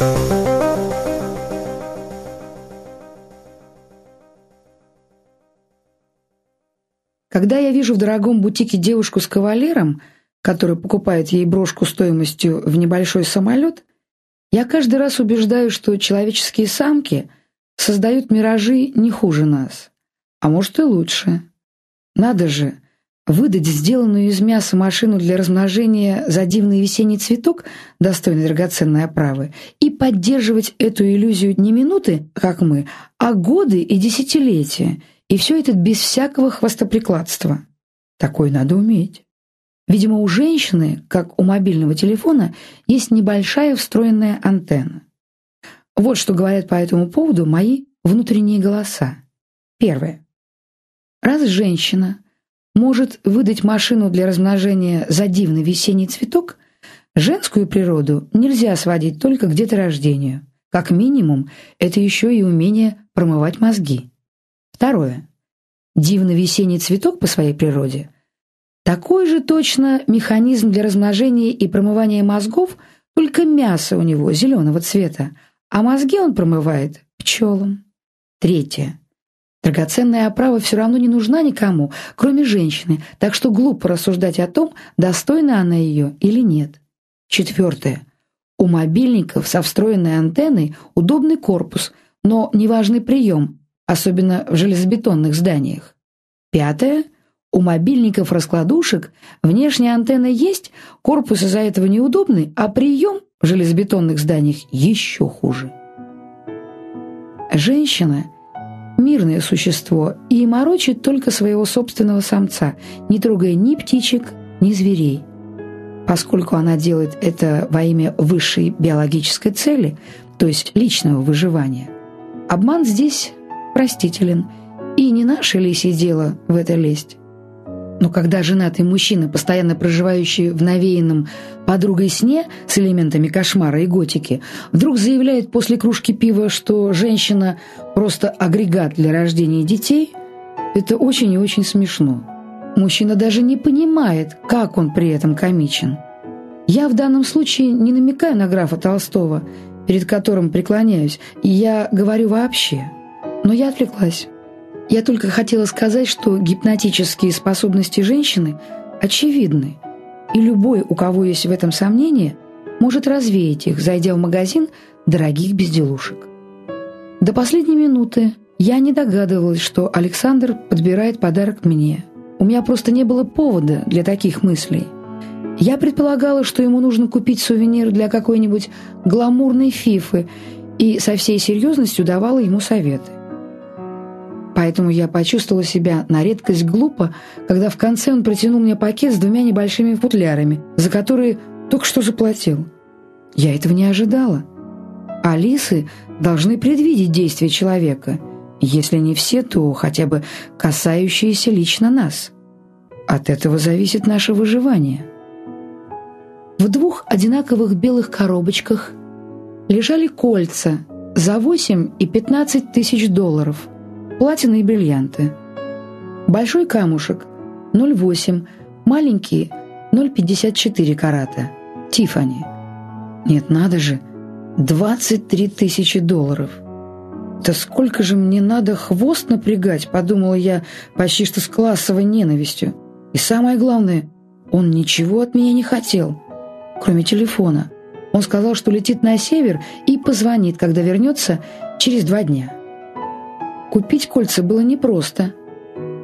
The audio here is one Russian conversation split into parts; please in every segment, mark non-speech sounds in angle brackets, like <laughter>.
Когда я вижу в дорогом бутике девушку с кавалером, который покупает ей брошку стоимостью в небольшой самолет, я каждый раз убеждаю, что человеческие самки создают миражи не хуже нас, а может и лучше. Надо же, выдать сделанную из мяса машину для размножения за дивный весенний цветок, достойный драгоценной оправы, и поддерживать эту иллюзию не минуты, как мы, а годы и десятилетия, и все это без всякого хвостоприкладства. Такое надо уметь. Видимо, у женщины, как у мобильного телефона, есть небольшая встроенная антенна. Вот что говорят по этому поводу мои внутренние голоса. Первое. Раз женщина может выдать машину для размножения за дивный весенний цветок, женскую природу нельзя сводить только к деторождению. Как минимум, это еще и умение промывать мозги. Второе. Дивный весенний цветок по своей природе – такой же точно механизм для размножения и промывания мозгов, только мясо у него зеленого цвета, а мозги он промывает пчелам. Третье. Драгоценная оправа все равно не нужна никому, кроме женщины, так что глупо рассуждать о том, достойна она ее или нет. Четвертое. У мобильников со встроенной антенной удобный корпус, но неважный прием, особенно в железобетонных зданиях. Пятое. У мобильников-раскладушек внешняя антенна есть, корпус из-за этого неудобный, а прием в железобетонных зданиях еще хуже. Женщина – мирное существо и морочит только своего собственного самца, не трогая ни птичек, ни зверей. Поскольку она делает это во имя высшей биологической цели, то есть личного выживания, обман здесь простителен, и не наше лисье дело в это лезть. Но когда женатый мужчина, постоянно проживающий в навеянном подругой сне с элементами кошмара и готики, вдруг заявляет после кружки пива, что женщина просто агрегат для рождения детей, это очень и очень смешно. Мужчина даже не понимает, как он при этом комичен. Я в данном случае не намекаю на графа Толстого, перед которым преклоняюсь, и я говорю вообще – но я отвлеклась. Я только хотела сказать, что гипнотические способности женщины очевидны, и любой, у кого есть в этом сомнения, может развеять их, зайдя в магазин дорогих безделушек. До последней минуты я не догадывалась, что Александр подбирает подарок мне. У меня просто не было повода для таких мыслей. Я предполагала, что ему нужно купить сувенир для какой-нибудь гламурной фифы, и со всей серьезностью давала ему советы. Поэтому я почувствовала себя на редкость глупо, когда в конце он протянул мне пакет с двумя небольшими футлярами, за которые только что заплатил. Я этого не ожидала. Алисы должны предвидеть действия человека, если не все, то хотя бы касающиеся лично нас. От этого зависит наше выживание. В двух одинаковых белых коробочках лежали кольца за 8 и 15 тысяч долларов – платина и бриллианты. Большой камушек 0,8, маленький 0,54 карата. Тифани. Нет, надо же, 23 тысячи долларов. Да сколько же мне надо хвост напрягать, подумала я почти что с классовой ненавистью. И самое главное, он ничего от меня не хотел, кроме телефона. Он сказал, что летит на север и позвонит, когда вернется через два дня. Купить кольца было непросто.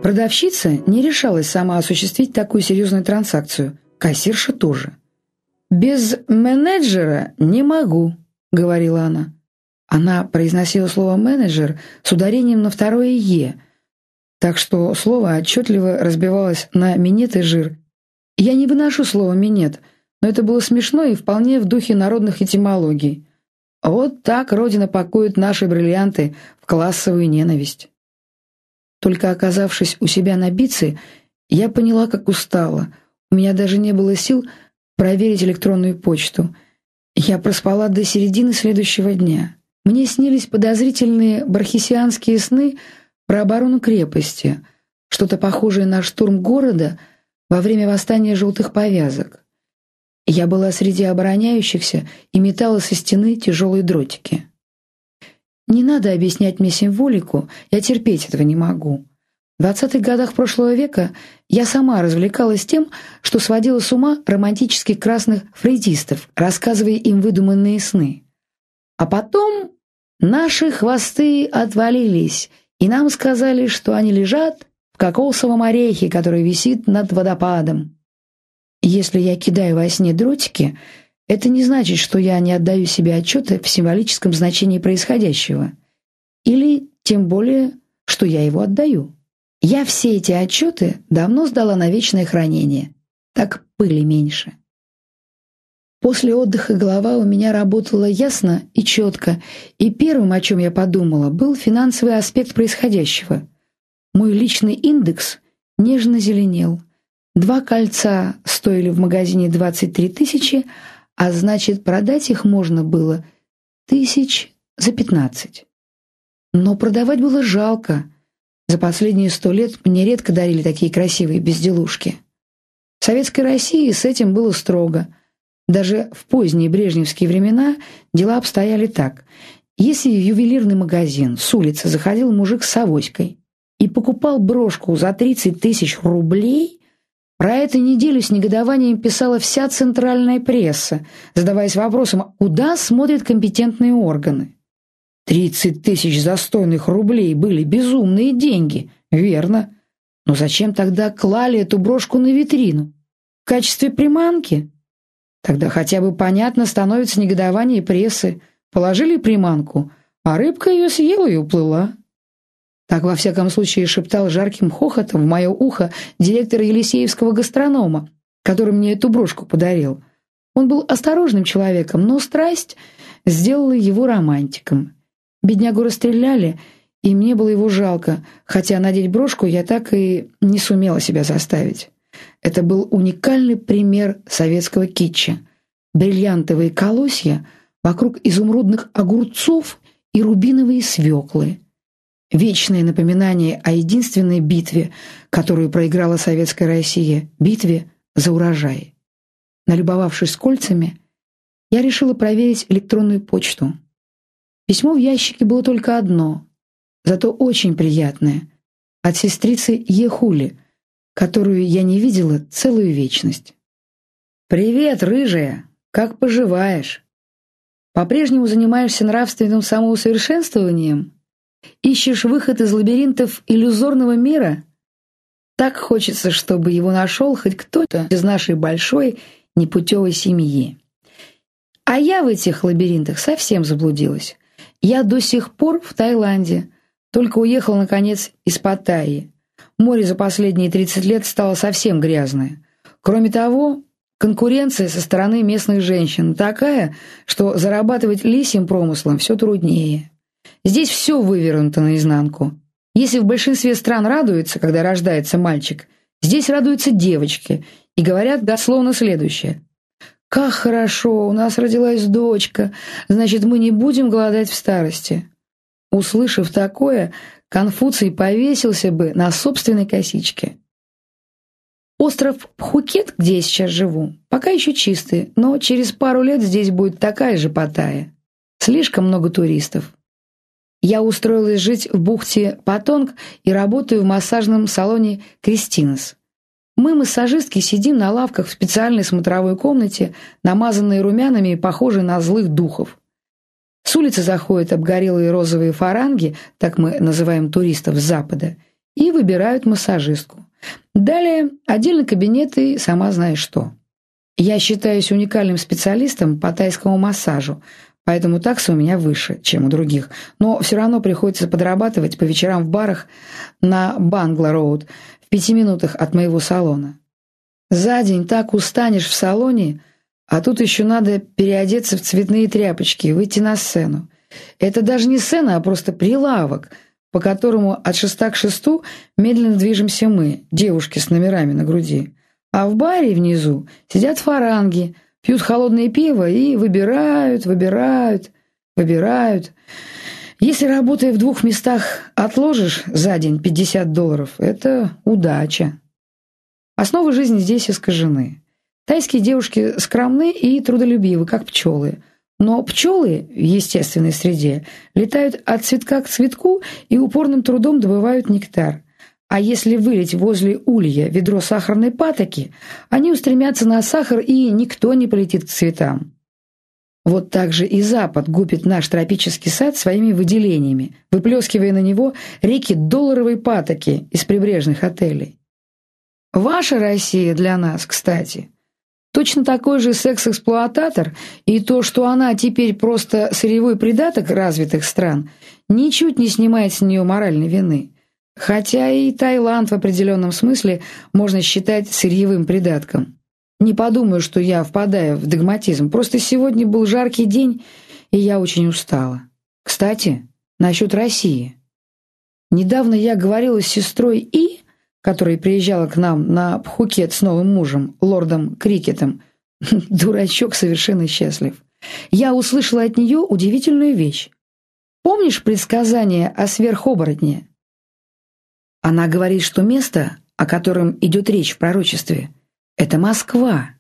Продавщица не решалась сама осуществить такую серьезную транзакцию. Кассирша тоже. «Без менеджера не могу», — говорила она. Она произносила слово «менеджер» с ударением на второе «е», так что слово отчетливо разбивалось на «минет» и «жир». Я не выношу слово «минет», но это было смешно и вполне в духе народных этимологий. Вот так Родина пакует наши бриллианты в классовую ненависть. Только оказавшись у себя на бице, я поняла, как устала. У меня даже не было сил проверить электронную почту. Я проспала до середины следующего дня. Мне снились подозрительные бархисианские сны про оборону крепости, что-то похожее на штурм города во время восстания желтых повязок. Я была среди обороняющихся и метала со стены тяжелые дротики. Не надо объяснять мне символику, я терпеть этого не могу. В 20-х годах прошлого века я сама развлекалась тем, что сводила с ума романтических красных фрейдистов, рассказывая им выдуманные сны. А потом наши хвосты отвалились, и нам сказали, что они лежат в кокосовом орехе, который висит над водопадом. Если я кидаю во сне дротики, это не значит, что я не отдаю себе отчета в символическом значении происходящего. Или, тем более, что я его отдаю. Я все эти отчеты давно сдала на вечное хранение. Так пыли меньше. После отдыха голова у меня работала ясно и четко, и первым, о чем я подумала, был финансовый аспект происходящего. Мой личный индекс нежно зеленел. Два кольца стоили в магазине 23 тысячи, а значит, продать их можно было тысяч за 15. Но продавать было жалко – за последние сто лет мне редко дарили такие красивые безделушки. В Советской России с этим было строго. Даже в поздние брежневские времена дела обстояли так. Если в ювелирный магазин с улицы заходил мужик с авоськой и покупал брошку за 30 тысяч рублей, про эту неделю с негодованием писала вся центральная пресса, задаваясь вопросом, куда смотрят компетентные органы. Тридцать тысяч застойных рублей были безумные деньги, верно. Но зачем тогда клали эту брошку на витрину? В качестве приманки? Тогда хотя бы понятно становится негодование прессы. Положили приманку, а рыбка ее съела и уплыла. Так, во всяком случае, шептал жарким хохотом в мое ухо директор Елисеевского гастронома, который мне эту брошку подарил. Он был осторожным человеком, но страсть сделала его романтиком. Беднягу расстреляли, и мне было его жалко, хотя надеть брошку я так и не сумела себя заставить. Это был уникальный пример советского китча. Бриллиантовые колосья вокруг изумрудных огурцов и рубиновые свеклы. Вечное напоминание о единственной битве, которую проиграла советская Россия, битве за урожай. Налюбовавшись кольцами, я решила проверить электронную почту. Письмо в ящике было только одно, зато очень приятное, от сестрицы Ехули, которую я не видела целую вечность. «Привет, рыжая! Как поживаешь? По-прежнему занимаешься нравственным самоусовершенствованием? Ищешь выход из лабиринтов иллюзорного мира? Так хочется, чтобы его нашел хоть кто-то из нашей большой непутевой семьи. А я в этих лабиринтах совсем заблудилась». Я до сих пор в Таиланде, только уехал, наконец, из Паттайи. Море за последние 30 лет стало совсем грязное. Кроме того, конкуренция со стороны местных женщин такая, что зарабатывать лисьим промыслом все труднее. Здесь все вывернуто наизнанку. Если в большинстве стран радуются, когда рождается мальчик, здесь радуются девочки и говорят дословно следующее. «Как хорошо! У нас родилась дочка! Значит, мы не будем голодать в старости!» Услышав такое, Конфуций повесился бы на собственной косичке. Остров Пхукет, где я сейчас живу, пока еще чистый, но через пару лет здесь будет такая же Паттайя. Слишком много туристов. Я устроилась жить в бухте Патонг и работаю в массажном салоне «Кристинес». Мы, массажистки, сидим на лавках в специальной смотровой комнате, намазанные румянами и похожие на злых духов. С улицы заходят обгорелые розовые фаранги, так мы называем туристов с запада, и выбирают массажистку. Далее отдельный кабинет и сама знаешь что. Я считаюсь уникальным специалистом по тайскому массажу, поэтому такса у меня выше, чем у других. Но все равно приходится подрабатывать по вечерам в барах на Бангла-Роуд, в пяти минутах от моего салона. За день так устанешь в салоне, а тут еще надо переодеться в цветные тряпочки и выйти на сцену. Это даже не сцена, а просто прилавок, по которому от шеста к шесту медленно движемся мы, девушки с номерами на груди. А в баре внизу сидят фаранги, пьют холодное пиво и выбирают, выбирают, выбирают. Если, работая в двух местах, отложишь за день 50 долларов, это удача. Основы жизни здесь искажены. Тайские девушки скромны и трудолюбивы, как пчелы. Но пчелы в естественной среде летают от цветка к цветку и упорным трудом добывают нектар. А если вылить возле улья ведро сахарной патоки, они устремятся на сахар, и никто не полетит к цветам. Вот так же и Запад губит наш тропический сад своими выделениями, выплескивая на него реки долларовой патоки из прибрежных отелей. Ваша Россия для нас, кстати, точно такой же секс-эксплуататор, и то, что она теперь просто сырьевой придаток развитых стран, ничуть не снимает с нее моральной вины. Хотя и Таиланд в определенном смысле можно считать сырьевым придатком. Не подумаю, что я впадаю в догматизм. Просто сегодня был жаркий день, и я очень устала. Кстати, насчет России. Недавно я говорила с сестрой И, которая приезжала к нам на Пхукет с новым мужем, лордом Крикетом. <laughs> Дурачок совершенно счастлив. Я услышала от нее удивительную вещь. Помнишь предсказание о сверхоборотне? Она говорит, что место, о котором идет речь в пророчестве, это Москва.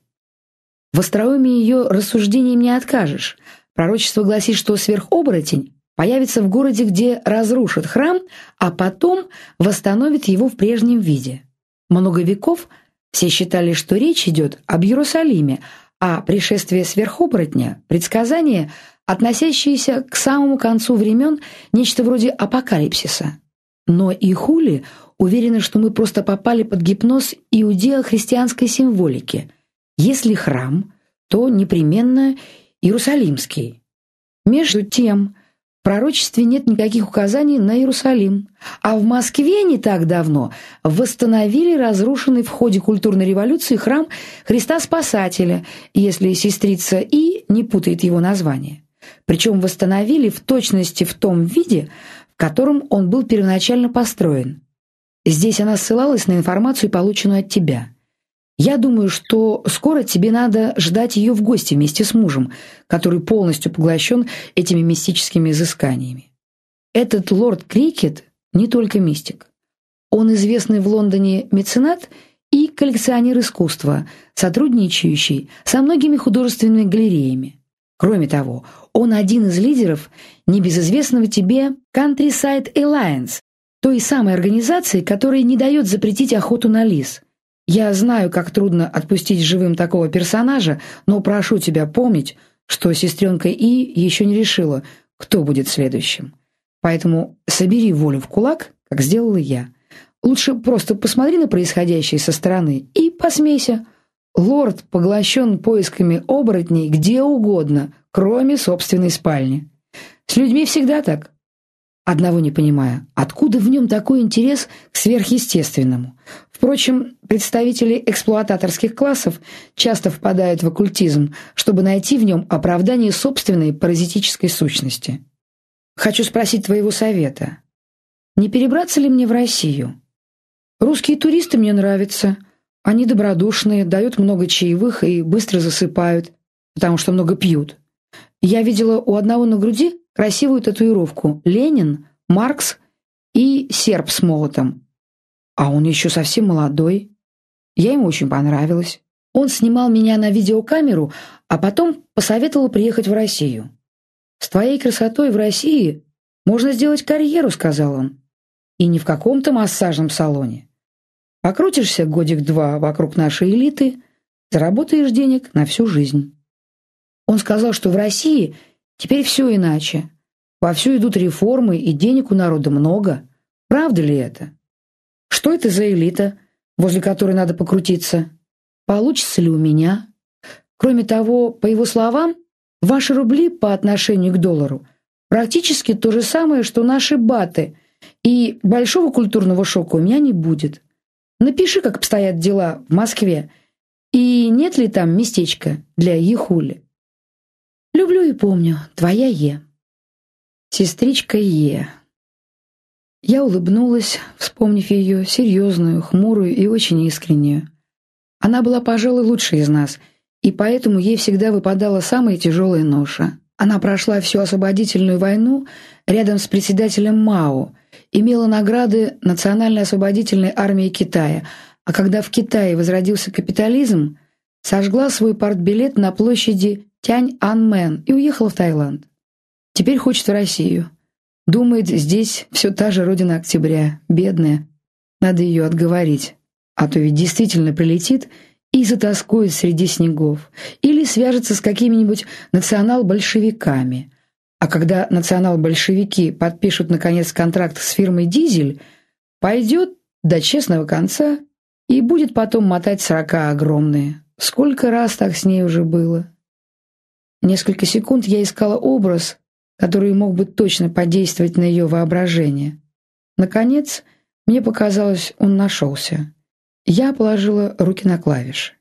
В остроумии ее рассуждениям не откажешь. Пророчество гласит, что сверхоборотень появится в городе, где разрушит храм, а потом восстановит его в прежнем виде. Много веков все считали, что речь идет об Иерусалиме, а пришествие сверхоборотня – предсказание, относящееся к самому концу времен, нечто вроде апокалипсиса. Но и Хули уверена, что мы просто попали под гипноз иудео-христианской символики. Если храм, то непременно Иерусалимский. Между тем, в пророчестве нет никаких указаний на Иерусалим, а в Москве не так давно восстановили разрушенный в ходе культурной революции храм Христа Спасателя, если сестрица И не путает его название. Причем восстановили в точности в том виде, которым он был первоначально построен. Здесь она ссылалась на информацию, полученную от тебя. Я думаю, что скоро тебе надо ждать ее в гости вместе с мужем, который полностью поглощен этими мистическими изысканиями. Этот лорд Крикет не только мистик. Он известный в Лондоне меценат и коллекционер искусства, сотрудничающий со многими художественными галереями. Кроме того, он один из лидеров небезызвестного тебе Countryside Alliance, той самой организации, которая не дает запретить охоту на лис. Я знаю, как трудно отпустить живым такого персонажа, но прошу тебя помнить, что сестренка И еще не решила, кто будет следующим. Поэтому собери волю в кулак, как сделала я. Лучше просто посмотри на происходящее со стороны и посмейся. Лорд поглощен поисками оборотней где угодно, кроме собственной спальни. С людьми всегда так. Одного не понимая, откуда в нем такой интерес к сверхъестественному? Впрочем, представители эксплуататорских классов часто впадают в оккультизм, чтобы найти в нем оправдание собственной паразитической сущности. Хочу спросить твоего совета. Не перебраться ли мне в Россию? Русские туристы мне нравятся. Они добродушные, дают много чаевых и быстро засыпают, потому что много пьют. Я видела у одного на груди красивую татуировку «Ленин», «Маркс» и серп с молотом. А он еще совсем молодой. Я ему очень понравилась. Он снимал меня на видеокамеру, а потом посоветовал приехать в Россию. «С твоей красотой в России можно сделать карьеру», — сказал он. «И не в каком-то массажном салоне. Покрутишься годик-два вокруг нашей элиты, заработаешь денег на всю жизнь». Он сказал, что в России Теперь все иначе. Вовсю идут реформы, и денег у народа много. Правда ли это? Что это за элита, возле которой надо покрутиться? Получится ли у меня? Кроме того, по его словам, ваши рубли по отношению к доллару практически то же самое, что наши баты, и большого культурного шока у меня не будет. Напиши, как обстоят дела в Москве, и нет ли там местечка для Ехули. Люблю и помню. Твоя Е. Сестричка Е. Я улыбнулась, вспомнив ее, серьезную, хмурую и очень искреннюю. Она была, пожалуй, лучшей из нас, и поэтому ей всегда выпадала самая тяжелая ноша. Она прошла всю освободительную войну рядом с председателем Мао, имела награды Национальной освободительной армии Китая, а когда в Китае возродился капитализм, сожгла свой партбилет на площади Тянь-Ан-Мэн и уехала в Таиланд. Теперь хочет в Россию. Думает, здесь все та же родина октября, бедная. Надо ее отговорить. А то ведь действительно прилетит и затаскует среди снегов. Или свяжется с какими-нибудь национал-большевиками. А когда национал-большевики подпишут, наконец, контракт с фирмой «Дизель», пойдет до честного конца и будет потом мотать срока огромные. Сколько раз так с ней уже было? Несколько секунд я искала образ, который мог бы точно подействовать на ее воображение. Наконец, мне показалось, он нашелся. Я положила руки на клавиши.